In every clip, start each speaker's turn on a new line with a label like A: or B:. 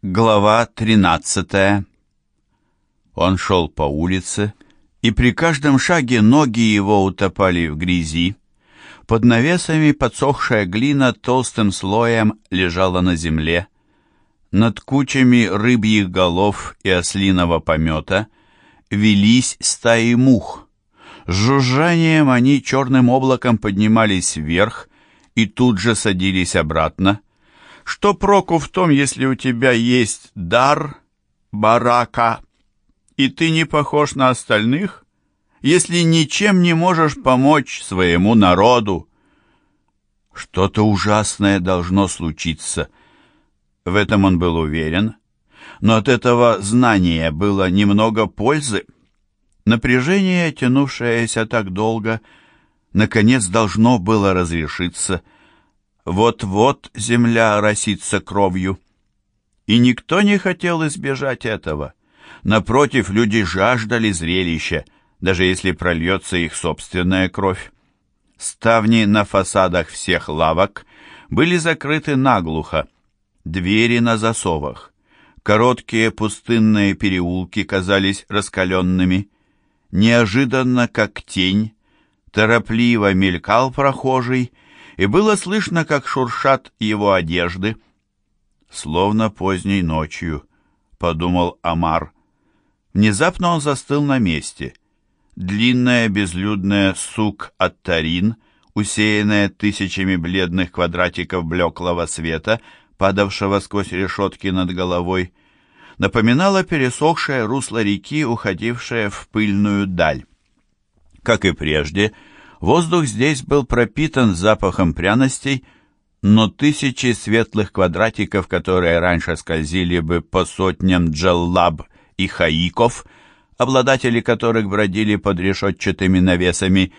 A: Глава 13 Он шел по улице, и при каждом шаге ноги его утопали в грязи. Под навесами подсохшая глина толстым слоем лежала на земле. Над кучами рыбьих голов и ослиного помета велись стаи мух. С жужжанием они черным облаком поднимались вверх и тут же садились обратно, что проку в том, если у тебя есть дар, барака, и ты не похож на остальных, если ничем не можешь помочь своему народу? Что-то ужасное должно случиться. В этом он был уверен, но от этого знания было немного пользы. Напряжение, тянувшееся так долго, наконец должно было разрешиться — вот-вот земля росится кровью. И никто не хотел избежать этого. Напротив, люди жаждали зрелища, даже если прольется их собственная кровь. Ставни на фасадах всех лавок были закрыты наглухо, двери на засовах. Короткие пустынные переулки казались раскаленными. Неожиданно, как тень, торопливо мелькал прохожий, и было слышно, как шуршат его одежды. «Словно поздней ночью», — подумал Амар. Внезапно он застыл на месте. Длинная безлюдная сук от тарин, усеянная тысячами бледных квадратиков блеклого света, падавшего сквозь решетки над головой, напоминала пересохшее русло реки, уходившее в пыльную даль. Как и прежде, — Воздух здесь был пропитан запахом пряностей, но тысячи светлых квадратиков, которые раньше скользили бы по сотням джеллаб и хаиков, обладатели которых бродили под решетчатыми навесами,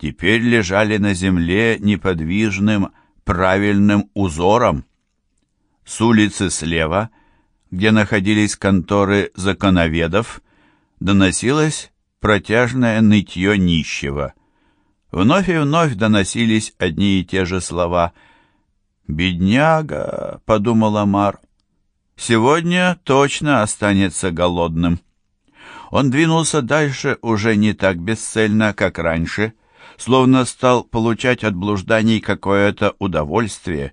A: теперь лежали на земле неподвижным, правильным узором. С улицы слева, где находились конторы законоведов, доносилось протяжное нытье нищего — Вновь и вновь доносились одни и те же слова. «Бедняга», — подумал Амар, — «сегодня точно останется голодным». Он двинулся дальше уже не так бесцельно, как раньше, словно стал получать от блужданий какое-то удовольствие.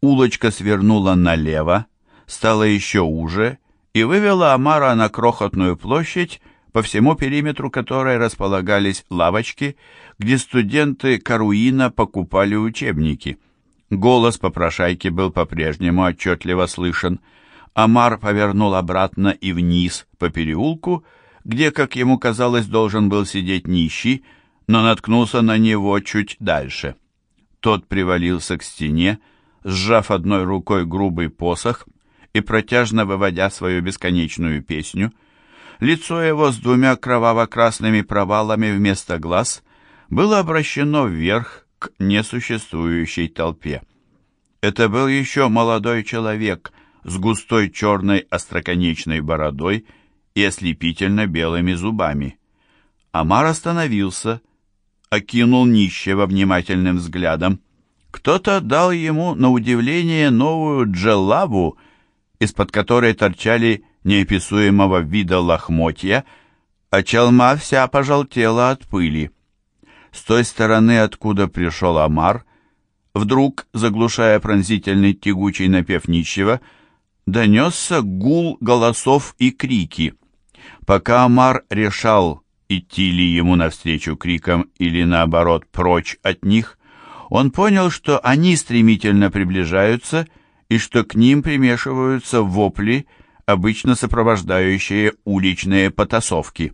A: Улочка свернула налево, стала еще уже и вывела Амара на крохотную площадь, по всему периметру которой располагались лавочки, где студенты Каруина покупали учебники. Голос попрошайки был по-прежнему отчетливо слышен. Амар повернул обратно и вниз по переулку, где, как ему казалось, должен был сидеть нищий, но наткнулся на него чуть дальше. Тот привалился к стене, сжав одной рукой грубый посох и протяжно выводя свою бесконечную песню — Лицо его с двумя кроваво-красными провалами вместо глаз было обращено вверх к несуществующей толпе. Это был еще молодой человек с густой черной остроконечной бородой и ослепительно белыми зубами. Амар остановился, окинул нищего внимательным взглядом. Кто-то дал ему на удивление новую джеллабу, из-под которой торчали неописуемого вида лохмотья, а челма вся пожелтела от пыли. С той стороны, откуда пришел Амар, вдруг, заглушая пронзительный тягучий напев нищего, донесся гул голосов и крики. Пока Амар решал, идти ли ему навстречу крикам или, наоборот, прочь от них, он понял, что они стремительно приближаются и что к ним примешиваются вопли, обычно сопровождающие уличные потасовки.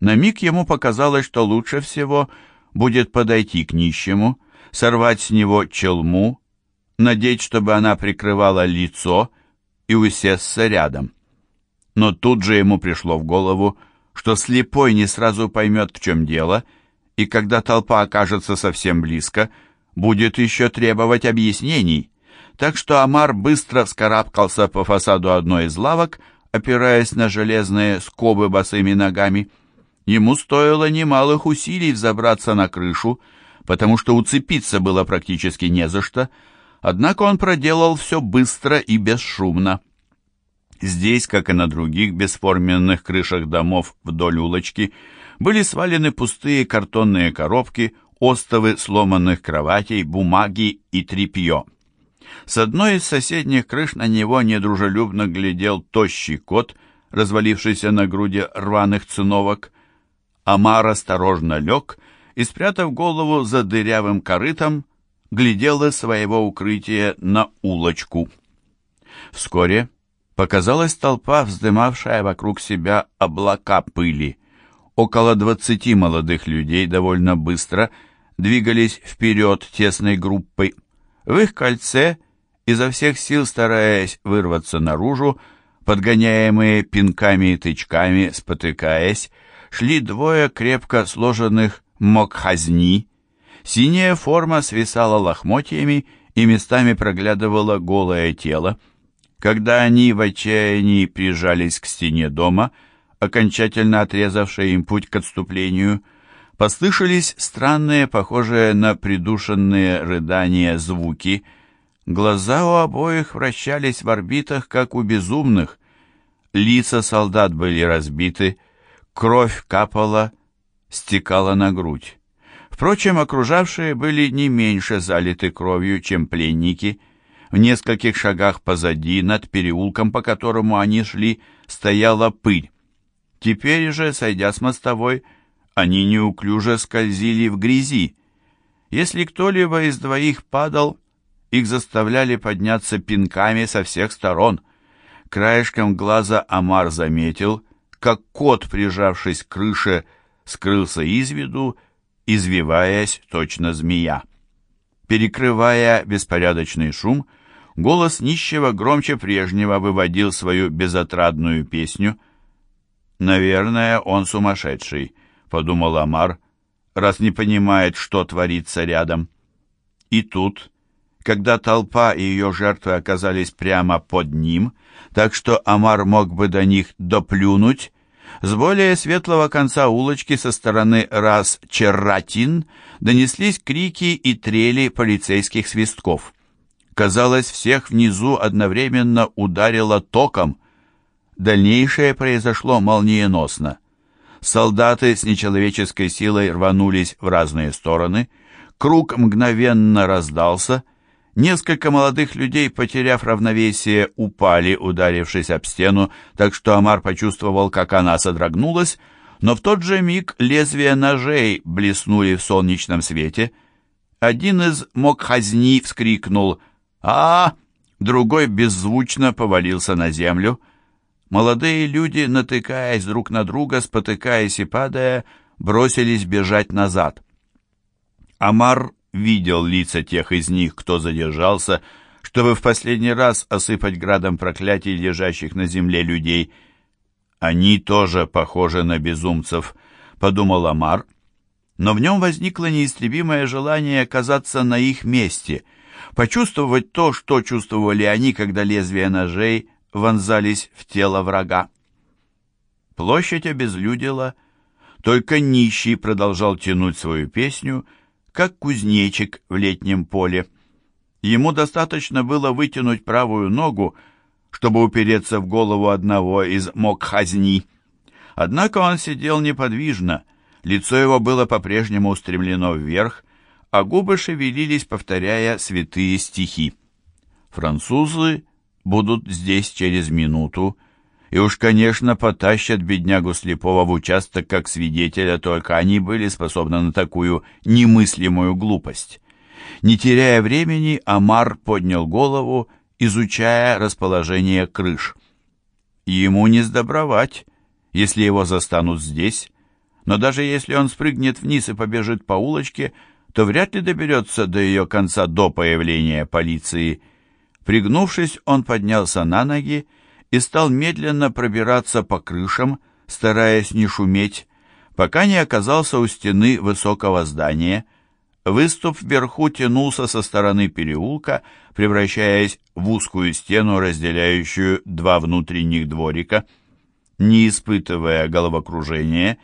A: На миг ему показалось, что лучше всего будет подойти к нищему, сорвать с него челму, надеть, чтобы она прикрывала лицо, и усесться рядом. Но тут же ему пришло в голову, что слепой не сразу поймет, в чем дело, и когда толпа окажется совсем близко, будет еще требовать объяснений так что Амар быстро вскарабкался по фасаду одной из лавок, опираясь на железные скобы босыми ногами. Ему стоило немалых усилий взобраться на крышу, потому что уцепиться было практически не за что, однако он проделал все быстро и бесшумно. Здесь, как и на других бесформенных крышах домов вдоль улочки, были свалены пустые картонные коробки, остовы сломанных кроватей, бумаги и тряпье. С одной из соседних крыш на него недружелюбно глядел тощий кот, развалившийся на груди рваных циновок. Амар осторожно лег и, спрятав голову за дырявым корытом, глядел из своего укрытия на улочку. Вскоре показалась толпа, вздымавшая вокруг себя облака пыли. Около двадцати молодых людей довольно быстро двигались вперед тесной группой. В их кольце, изо всех сил стараясь вырваться наружу, подгоняемые пинками и тычками, спотыкаясь, шли двое крепко сложенных мокхазни. Синяя форма свисала лохмотьями и местами проглядывала голое тело. Когда они в отчаянии прижались к стене дома, окончательно отрезавшей им путь к отступлению, послышались странные, похожие на придушенные рыдания звуки. Глаза у обоих вращались в орбитах, как у безумных. Лица солдат были разбиты, кровь капала, стекала на грудь. Впрочем, окружавшие были не меньше залиты кровью, чем пленники — в нескольких шагах позади, над переулком, по которому они шли, стояла пыль. Теперь же, сойдя с мостовой, они неуклюже скользили в грязи. Если кто-либо из двоих падал, их заставляли подняться пинками со всех сторон. Краешком глаза Амар заметил, как кот, прижавшись к крыше, скрылся из виду, извиваясь точно змея. Перекрывая беспорядочный шум, голос нищего громче прежнего выводил свою безотрадную песню. «Наверное, он сумасшедший», — подумал Амар, раз не понимает, что творится рядом. И тут, когда толпа и ее жертвы оказались прямо под ним, так что Амар мог бы до них доплюнуть, с более светлого конца улочки со стороны раз Черратин донеслись крики и трели полицейских свистков. Казалось, всех внизу одновременно ударило током. Дальнейшее произошло молниеносно. Солдаты с нечеловеческой силой рванулись в разные стороны, круг мгновенно раздался, несколько молодых людей, потеряв равновесие, упали, ударившись об стену, так что Амар почувствовал, как она содрогнулась, но в тот же миг лезвия ножей блеснули в солнечном свете. Один из мокхазни вскрикнул. А, Другой беззвучно повалился на землю. Молодые люди, натыкаясь друг на друга, спотыкаясь и падая, бросились бежать назад. Амар видел лица тех из них, кто задержался, чтобы в последний раз осыпать градом проклятий лежащих на земле людей. «Они тоже похожи на безумцев», — подумал Амар, но в нем возникло неистребимое желание оказаться на их месте — почувствовать то, что чувствовали они, когда лезвия ножей вонзались в тело врага. Площадь обезлюдила, только нищий продолжал тянуть свою песню, как кузнечик в летнем поле. Ему достаточно было вытянуть правую ногу, чтобы упереться в голову одного из мокхазни. Однако он сидел неподвижно, лицо его было по-прежнему устремлено вверх, а губы шевелились, повторяя святые стихи. Французы будут здесь через минуту, и уж, конечно, потащат беднягу слепого в участок как свидетеля, только они были способны на такую немыслимую глупость. Не теряя времени, Амар поднял голову, изучая расположение крыш. Ему не сдобровать, если его застанут здесь, но даже если он спрыгнет вниз и побежит по улочке, то вряд ли доберется до ее конца до появления полиции. Пригнувшись, он поднялся на ноги и стал медленно пробираться по крышам, стараясь не шуметь, пока не оказался у стены высокого здания. Выступ вверху тянулся со стороны переулка, превращаясь в узкую стену, разделяющую два внутренних дворика. Не испытывая головокружения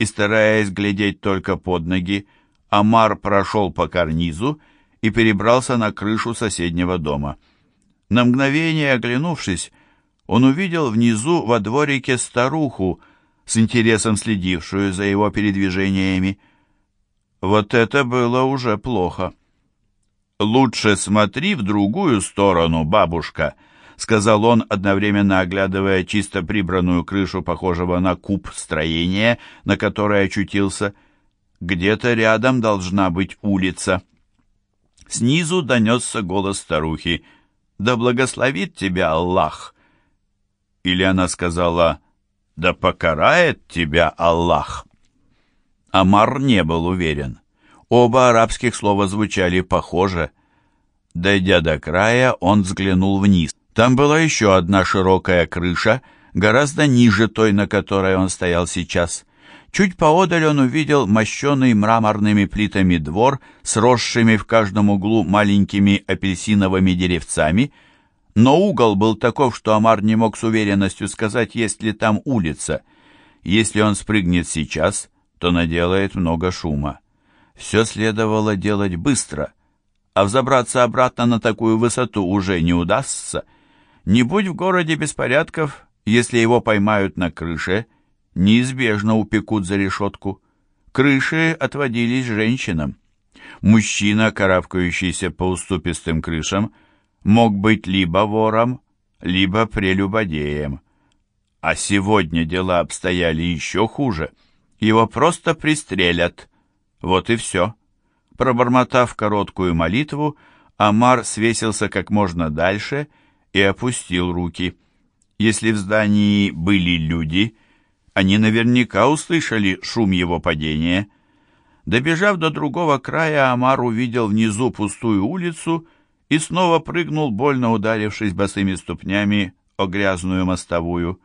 A: и стараясь глядеть только под ноги, Амар прошел по карнизу и перебрался на крышу соседнего дома. На мгновение оглянувшись, он увидел внизу во дворике старуху, с интересом следившую за его передвижениями. Вот это было уже плохо. «Лучше смотри в другую сторону, бабушка», — сказал он, одновременно оглядывая чисто прибранную крышу, похожего на куб строения, на которое очутился. «Где-то рядом должна быть улица». Снизу донесся голос старухи. «Да благословит тебя Аллах!» Или она сказала «Да покарает тебя Аллах!» Амар не был уверен. Оба арабских слова звучали похоже. Дойдя до края, он взглянул вниз. Там была еще одна широкая крыша, гораздо ниже той, на которой он стоял сейчас. Чуть поодаль он увидел мощенный мраморными плитами двор с росшими в каждом углу маленькими апельсиновыми деревцами, но угол был таков, что Амар не мог с уверенностью сказать, есть ли там улица. Если он спрыгнет сейчас, то наделает много шума. Все следовало делать быстро, а взобраться обратно на такую высоту уже не удастся. Не будь в городе беспорядков, если его поймают на крыше, неизбежно упекут за решетку. Крыши отводились женщинам. Мужчина, карабкающийся по уступистым крышам, мог быть либо вором, либо прелюбодеем. А сегодня дела обстояли еще хуже — его просто пристрелят. Вот и все. Пробормотав короткую молитву, Амар свесился как можно дальше и опустил руки. Если в здании были люди, они наверняка услышали шум его падения. Добежав до другого края, Амар увидел внизу пустую улицу и снова прыгнул, больно ударившись босыми ступнями о грязную мостовую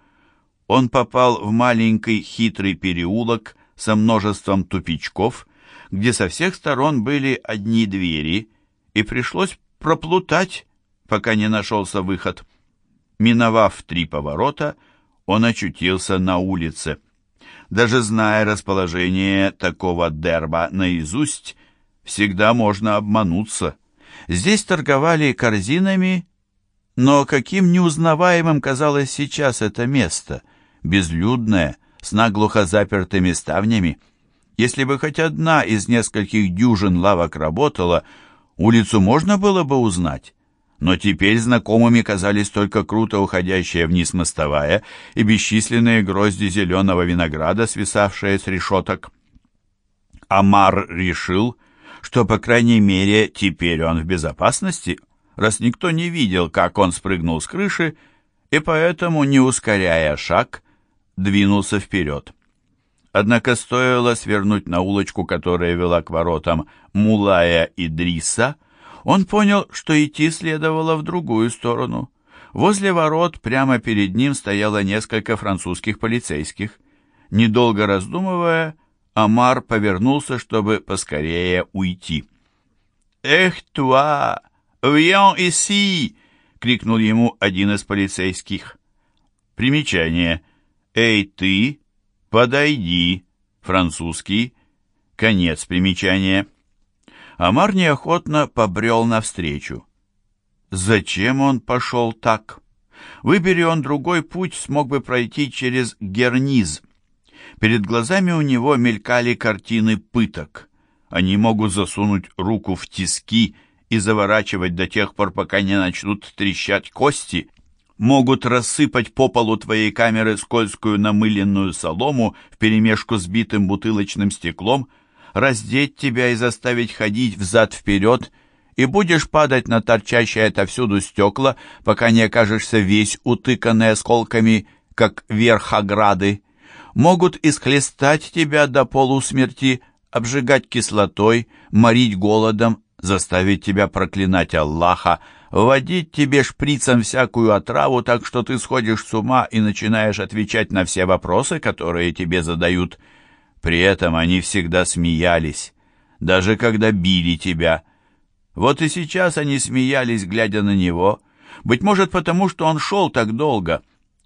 A: он попал в маленький хитрый переулок со множеством тупичков, где со всех сторон были одни двери, и пришлось проплутать, пока не нашелся выход. Миновав три поворота, он очутился на улице. Даже зная расположение такого дерба наизусть, всегда можно обмануться. Здесь торговали корзинами, но каким неузнаваемым казалось сейчас это место — безлюдная, с наглухо запертыми ставнями. Если бы хоть одна из нескольких дюжин лавок работала, улицу можно было бы узнать. Но теперь знакомыми казались только круто уходящая вниз мостовая и бесчисленные грозди зеленого винограда, свисавшие с решеток. Амар решил, что, по крайней мере, теперь он в безопасности, раз никто не видел, как он спрыгнул с крыши, и поэтому, не ускоряя шаг, двинулся вперед. Однако стоило свернуть на улочку, которая вела к воротам Мулая и Дриса, он понял, что идти следовало в другую сторону. Возле ворот прямо перед ним стояло несколько французских полицейских. Недолго раздумывая, Амар повернулся, чтобы поскорее уйти. «Эх, туа! Viens ici!» — крикнул ему один из полицейских. Примечание — «Эй, ты, подойди!» Французский. Конец примечания. Амар неохотно побрел навстречу. Зачем он пошел так? Выбери он другой путь, смог бы пройти через Герниз. Перед глазами у него мелькали картины пыток. Они могут засунуть руку в тиски и заворачивать до тех пор, пока не начнут трещать кости, могут рассыпать по полу твоей камеры скользкую намыленную солому вперемешку с битым бутылочным стеклом, раздеть тебя и заставить ходить взад-вперед, и будешь падать на торчащие отовсюду стекла, пока не окажешься весь утыканный осколками, как верх ограды. Могут исхлестать тебя до полусмерти, обжигать кислотой, морить голодом, заставить тебя проклинать Аллаха, вводить тебе шприцем всякую отраву, так что ты сходишь с ума и начинаешь отвечать на все вопросы, которые тебе задают. При этом они всегда смеялись, даже когда били тебя. Вот и сейчас они смеялись, глядя на него. Быть может, потому что он шел так долго.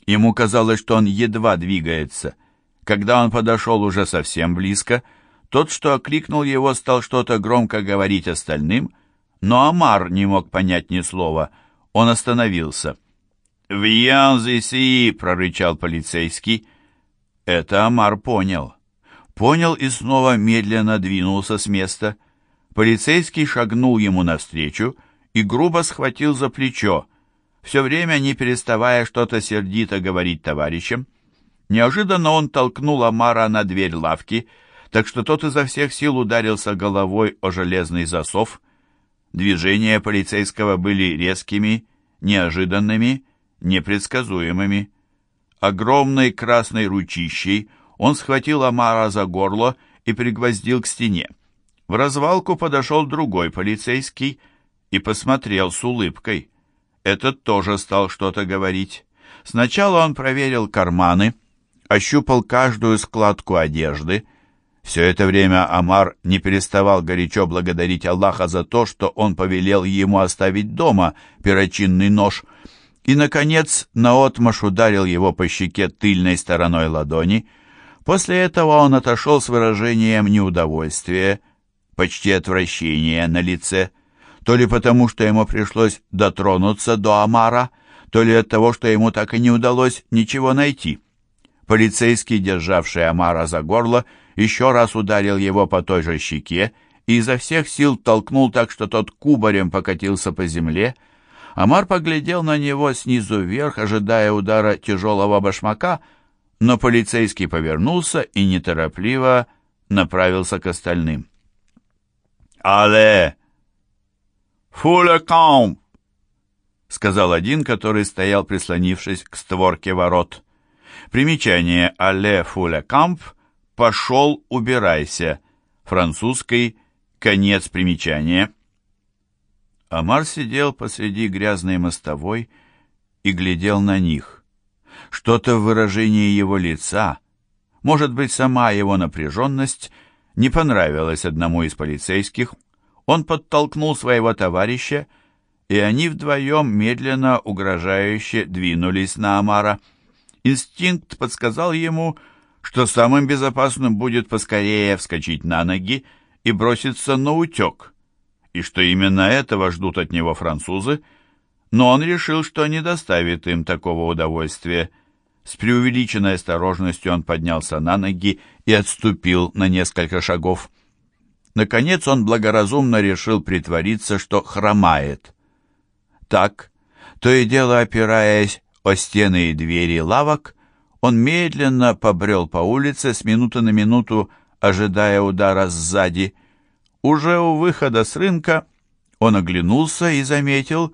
A: Ему казалось, что он едва двигается. Когда он подошел уже совсем близко, тот, что окликнул его, стал что-то громко говорить остальным — но Амар не мог понять ни слова. Он остановился. «Вьен здесь прорычал полицейский. Это Амар понял. Понял и снова медленно двинулся с места. Полицейский шагнул ему навстречу и грубо схватил за плечо, все время не переставая что-то сердито говорить товарищам. Неожиданно он толкнул Амара на дверь лавки, так что тот изо всех сил ударился головой о железный засов. Движения полицейского были резкими, неожиданными, непредсказуемыми. Огромной красной ручищей он схватил Амара за горло и пригвоздил к стене. В развалку подошел другой полицейский и посмотрел с улыбкой. Этот тоже стал что-то говорить. Сначала он проверил карманы, ощупал каждую складку одежды. Все это время Амар не переставал горячо благодарить Аллаха за то, что он повелел ему оставить дома перочинный нож — и, наконец, наотмашь ударил его по щеке тыльной стороной ладони. После этого он отошел с выражением неудовольствия, почти отвращения на лице, то ли потому, что ему пришлось дотронуться до Амара, то ли от того, что ему так и не удалось ничего найти. Полицейский, державший Амара за горло, еще раз ударил его по той же щеке и изо всех сил толкнул так, что тот кубарем покатился по земле, Амар поглядел на него снизу вверх, ожидая удара тяжелого башмака, но полицейский повернулся и неторопливо направился к остальным. «Але! Фулекамп!» — сказал один, который стоял, прислонившись к створке ворот. Примечание «Але фулекамп» — «пошел, убирайся», французский «конец примечания». Амар сидел посреди грязной мостовой и глядел на них. Что-то в выражении его лица, может быть, сама его напряженность, не понравилось одному из полицейских. Он подтолкнул своего товарища, и они вдвоем медленно, угрожающе двинулись на Амара. Инстинкт подсказал ему, что самым безопасным будет поскорее вскочить на ноги и броситься на утек и что именно этого ждут от него французы, но он решил, что не доставит им такого удовольствия. С преувеличенной осторожностью он поднялся на ноги и отступил на несколько шагов. Наконец он благоразумно решил притвориться, что хромает. Так, то и дело опираясь о стены и двери лавок, он медленно побрел по улице с минуты на минуту, ожидая удара сзади, уже у выхода с рынка он оглянулся и заметил,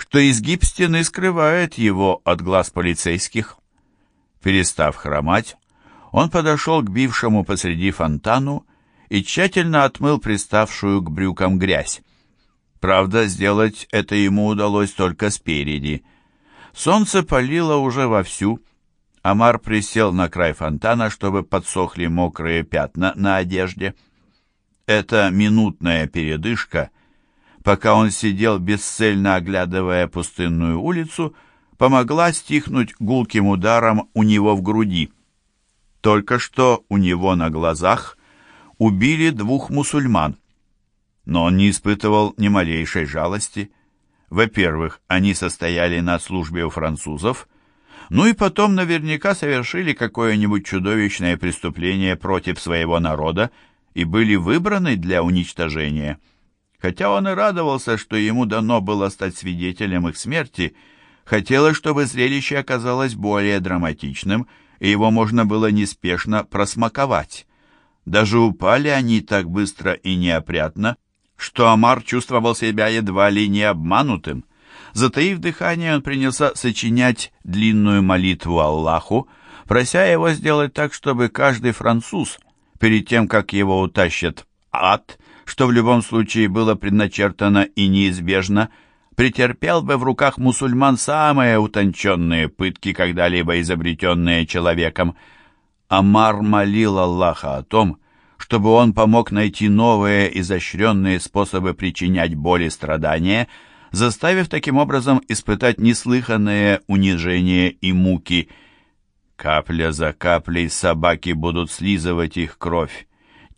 A: что изгиб стены скрывает его от глаз полицейских. Перестав хромать, он подошел к бившему посреди фонтану и тщательно отмыл приставшую к брюкам грязь. Правда, сделать это ему удалось только спереди. Солнце палило уже вовсю. Амар присел на край фонтана, чтобы подсохли мокрые пятна на одежде. Эта минутная передышка, пока он сидел бесцельно оглядывая пустынную улицу, помогла стихнуть гулким ударом у него в груди. Только что у него на глазах убили двух мусульман. Но он не испытывал ни малейшей жалости. Во-первых, они состояли на службе у французов, ну и потом наверняка совершили какое-нибудь чудовищное преступление против своего народа, и были выбраны для уничтожения. Хотя он и радовался, что ему дано было стать свидетелем их смерти, хотелось, чтобы зрелище оказалось более драматичным, и его можно было неспешно просмаковать. Даже упали они так быстро и неопрятно, что Амар чувствовал себя едва ли не обманутым. Затаив дыхание, он принялся сочинять длинную молитву Аллаху, прося его сделать так, чтобы каждый француз – перед тем, как его утащат ад, что в любом случае было предначертано и неизбежно, претерпел бы в руках мусульман самые утонченные пытки, когда-либо изобретенные человеком. Амар молил Аллаха о том, чтобы он помог найти новые изощренные способы причинять боль и страдания, заставив таким образом испытать неслыханные унижения и муки – Капля за каплей собаки будут слизывать их кровь,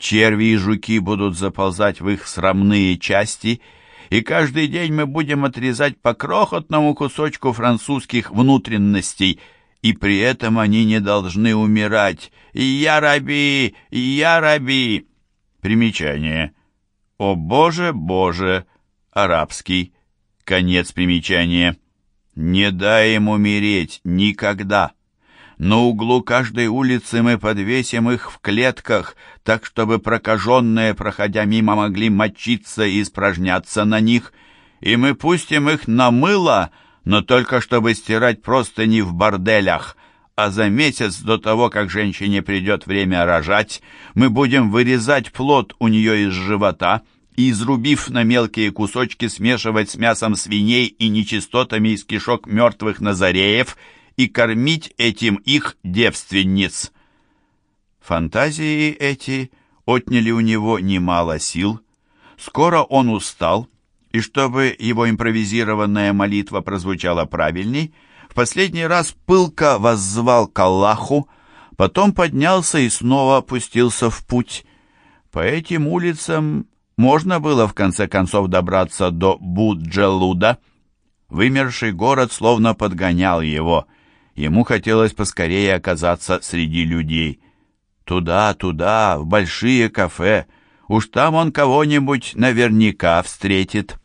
A: черви и жуки будут заползать в их срамные части, и каждый день мы будем отрезать по крохотному кусочку французских внутренностей, и при этом они не должны умирать. Я раби! Я раби!» Примечание. «О Боже, Боже!» Арабский. Конец примечания. «Не дай им умереть никогда!» На углу каждой улицы мы подвесим их в клетках, так чтобы прокаженные, проходя мимо, могли мочиться и испражняться на них, и мы пустим их на мыло, но только чтобы стирать простыни в борделях, а за месяц до того, как женщине придет время рожать, мы будем вырезать плод у нее из живота и, изрубив на мелкие кусочки, смешивать с мясом свиней и нечистотами из кишок мертвых назареев – и кормить этим их девственниц. Фантазии эти отняли у него немало сил. Скоро он устал, и чтобы его импровизированная молитва прозвучала правильней, в последний раз пылко воззвал к Аллаху, потом поднялся и снова опустился в путь. По этим улицам можно было в конце концов добраться до Буджелуда. Вымерший город словно подгонял его — Ему хотелось поскорее оказаться среди людей. Туда, туда, в большие кафе. Уж там он кого-нибудь наверняка встретит.